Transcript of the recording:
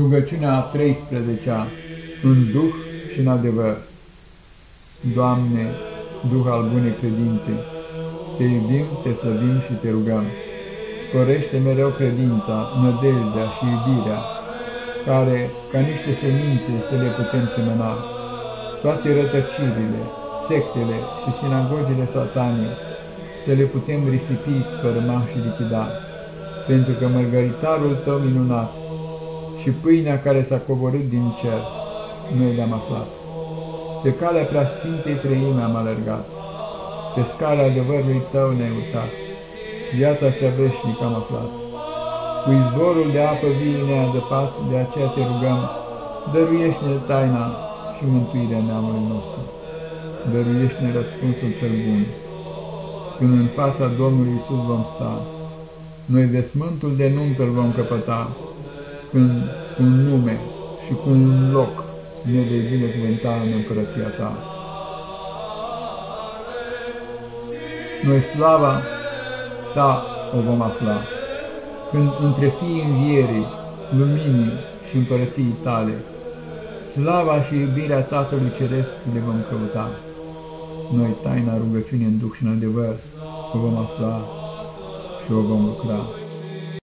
Rugăciunea a 13-a, în Duh și în adevăr. Doamne, Duh al bunei credințe, Te iubim, Te slăvim și Te rugăm. Sporește mereu credința, nădejdea și iubirea, care, ca niște semințe, să le putem semăna. Toate rătăcirile, sectele și sinagogile satanii, să le putem risipi, sfărâma și lichida, pentru că mărgăritarul Tău minunat, și pâinea care s-a coborât din cer, noi le-am aflat. Pe calea preasfintei treime am alergat, pe scara adevărului Tău ne-ai uitat, viața cea veșnică am aflat. Cu izvorul de apă vie ne-a adăpat, de aceea te rugăm, dăruiește-ne taina și mântuirea neamului nostru. Dăruiește-ne răspunsul cel bun. Când în fața Domnului Isus vom sta, noi desmântul de nuntă îl vom căpăta, când cu un nume și cu un loc ne vei binecuvânta în împărăția ta. Noi slava ta o vom afla, când între fii învierii, luminii și împărăției tale, slava și iubirea Tatălui Ceresc le vom căuta. Noi taina rugăciunii în Duh și în adevăr o vom afla și o vom lucra.